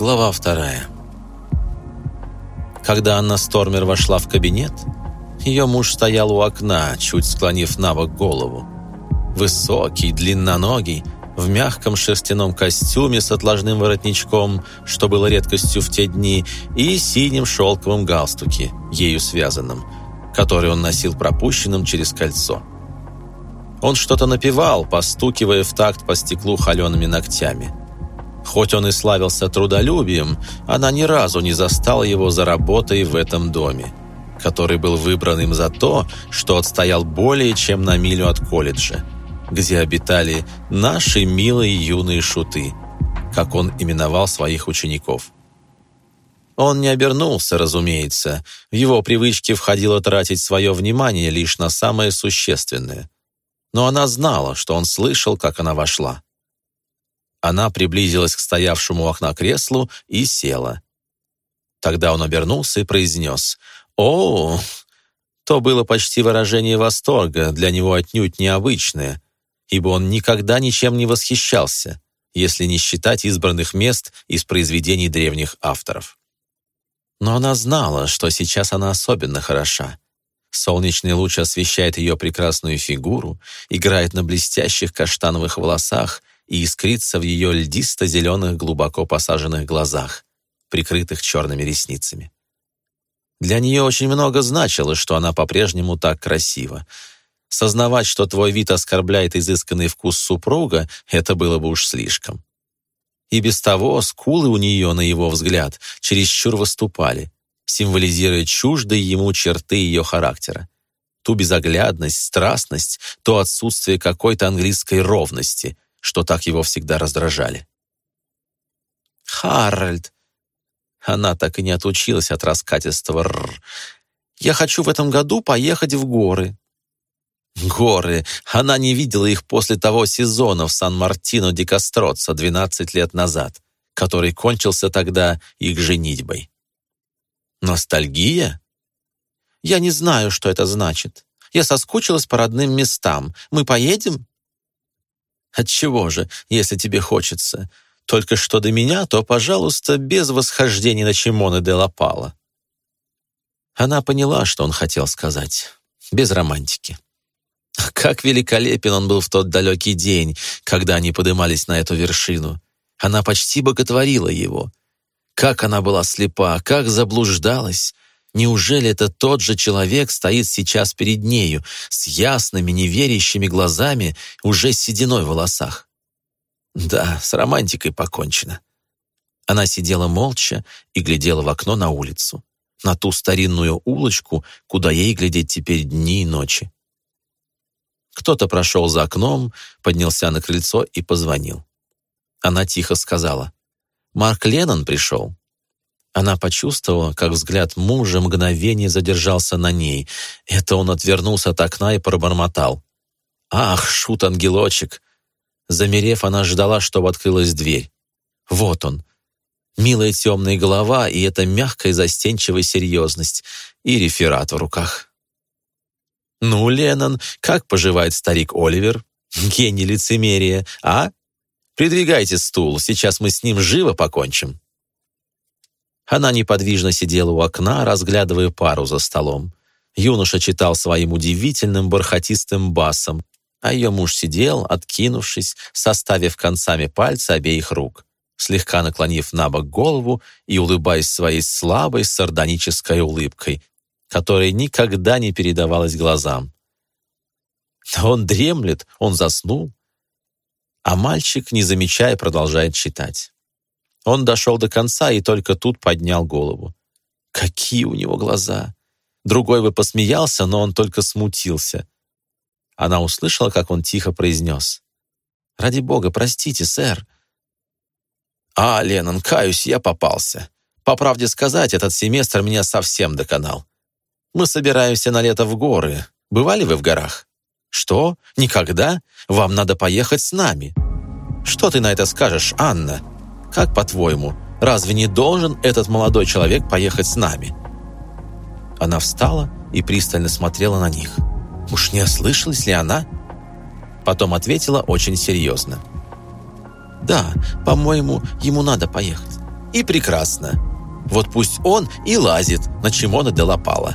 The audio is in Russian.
Глава вторая. Когда Анна Стормер вошла в кабинет, ее муж стоял у окна, чуть склонив на бок голову. Высокий, длинноногий, в мягком шерстяном костюме с отложным воротничком, что было редкостью в те дни, и синим шелковом галстуке, ею связанном, который он носил пропущенным через кольцо. Он что-то напевал, постукивая в такт по стеклу холеными ногтями. Хоть он и славился трудолюбием, она ни разу не застала его за работой в этом доме, который был выбран им за то, что отстоял более чем на милю от колледжа, где обитали наши милые юные шуты, как он именовал своих учеников. Он не обернулся, разумеется. В его привычке входило тратить свое внимание лишь на самое существенное – но она знала, что он слышал, как она вошла. Она приблизилась к стоявшему у окна креслу и села. Тогда он обернулся и произнес «О!» То было почти выражение восторга, для него отнюдь необычное, ибо он никогда ничем не восхищался, если не считать избранных мест из произведений древних авторов. Но она знала, что сейчас она особенно хороша. Солнечный луч освещает ее прекрасную фигуру, играет на блестящих каштановых волосах и искрится в ее льдисто-зеленых глубоко посаженных глазах, прикрытых черными ресницами. Для нее очень много значило, что она по-прежнему так красива. Сознавать, что твой вид оскорбляет изысканный вкус супруга, это было бы уж слишком. И без того скулы у нее, на его взгляд, чересчур выступали — символизируя чуждые ему черты ее характера. Ту безоглядность, страстность, то отсутствие какой-то английской ровности, что так его всегда раздражали. «Харальд!» Она так и не отучилась от раскатистого «р». «Я хочу в этом году поехать в горы». Горы! Она не видела их после того сезона в Сан-Мартино-ди-Кастроца 12 лет назад, который кончился тогда их женитьбой. Ностальгия? Я не знаю, что это значит. Я соскучилась по родным местам. Мы поедем? Отчего же, если тебе хочется? Только что до меня, то, пожалуйста, без восхождения на Чимоне де Лапала. Она поняла, что он хотел сказать. Без романтики. Как великолепен он был в тот далекий день, когда они подымались на эту вершину. Она почти боготворила его. Как она была слепа, как заблуждалась. Неужели это тот же человек стоит сейчас перед нею, с ясными, неверящими глазами, уже с сединой в волосах? Да, с романтикой покончено. Она сидела молча и глядела в окно на улицу, на ту старинную улочку, куда ей глядеть теперь дни и ночи. Кто-то прошел за окном, поднялся на крыльцо и позвонил. Она тихо сказала, Марк Леннон пришел». Она почувствовала, как взгляд мужа мгновение задержался на ней. Это он отвернулся от окна и пробормотал. «Ах, шут-ангелочек!» Замерев, она ждала, чтобы открылась дверь. Вот он. Милая темная голова и эта мягкая застенчивая серьезность. И реферат в руках. «Ну, Леннон, как поживает старик Оливер? Гений лицемерия, а?» Придвигайте стул, сейчас мы с ним живо покончим». Она неподвижно сидела у окна, разглядывая пару за столом. Юноша читал своим удивительным бархатистым басом, а ее муж сидел, откинувшись, составив концами пальца обеих рук, слегка наклонив на бок голову и улыбаясь своей слабой сардонической улыбкой, которая никогда не передавалась глазам. Он дремлет, он заснул, а мальчик, не замечая, продолжает читать. Он дошел до конца и только тут поднял голову. Какие у него глаза! Другой бы посмеялся, но он только смутился. Она услышала, как он тихо произнес. «Ради бога, простите, сэр». «А, Леннон, каюсь, я попался. По правде сказать, этот семестр меня совсем доконал. Мы собираемся на лето в горы. Бывали вы в горах?» «Что? Никогда? Вам надо поехать с нами». «Что ты на это скажешь, Анна? Как по-твоему, разве не должен этот молодой человек поехать с нами?» Она встала и пристально смотрела на них. Уж не ослышалась ли она? Потом ответила очень серьезно. «Да, по-моему, ему надо поехать. И прекрасно. Вот пусть он и лазит на Чимона де Лапала.